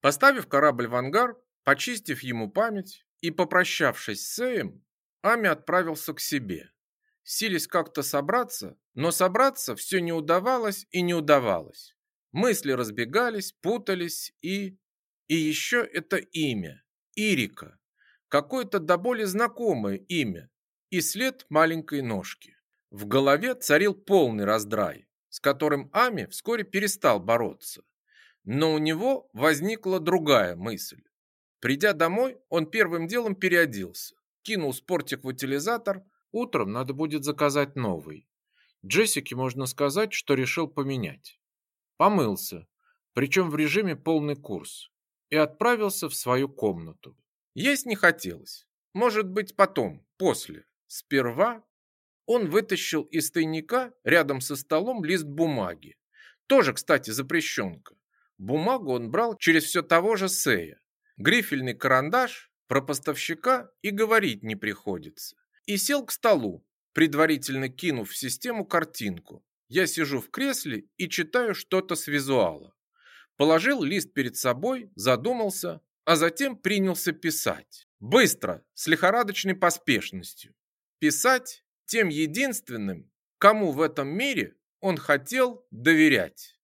Поставив корабль в ангар, почистив ему память и попрощавшись с Сэем, Ами отправился к себе. Сились как-то собраться, но собраться все не удавалось и не удавалось. Мысли разбегались, путались и... И еще это имя. Ирика. Какое-то до боли знакомое имя. И след маленькой ножки. В голове царил полный раздрай, с которым Ами вскоре перестал бороться. Но у него возникла другая мысль. Придя домой, он первым делом переоделся, кинул спортик в утилизатор, утром надо будет заказать новый. Джессике можно сказать, что решил поменять. Помылся, причем в режиме полный курс, и отправился в свою комнату. Есть не хотелось. Может быть, потом, после. Сперва он вытащил из тайника рядом со столом лист бумаги. Тоже, кстати, запрещенка. Бумагу он брал через все того же Сея. Грифельный карандаш про поставщика и говорить не приходится. И сел к столу, предварительно кинув в систему картинку. Я сижу в кресле и читаю что-то с визуала. Положил лист перед собой, задумался, а затем принялся писать. Быстро, с лихорадочной поспешностью. Писать тем единственным, кому в этом мире он хотел доверять.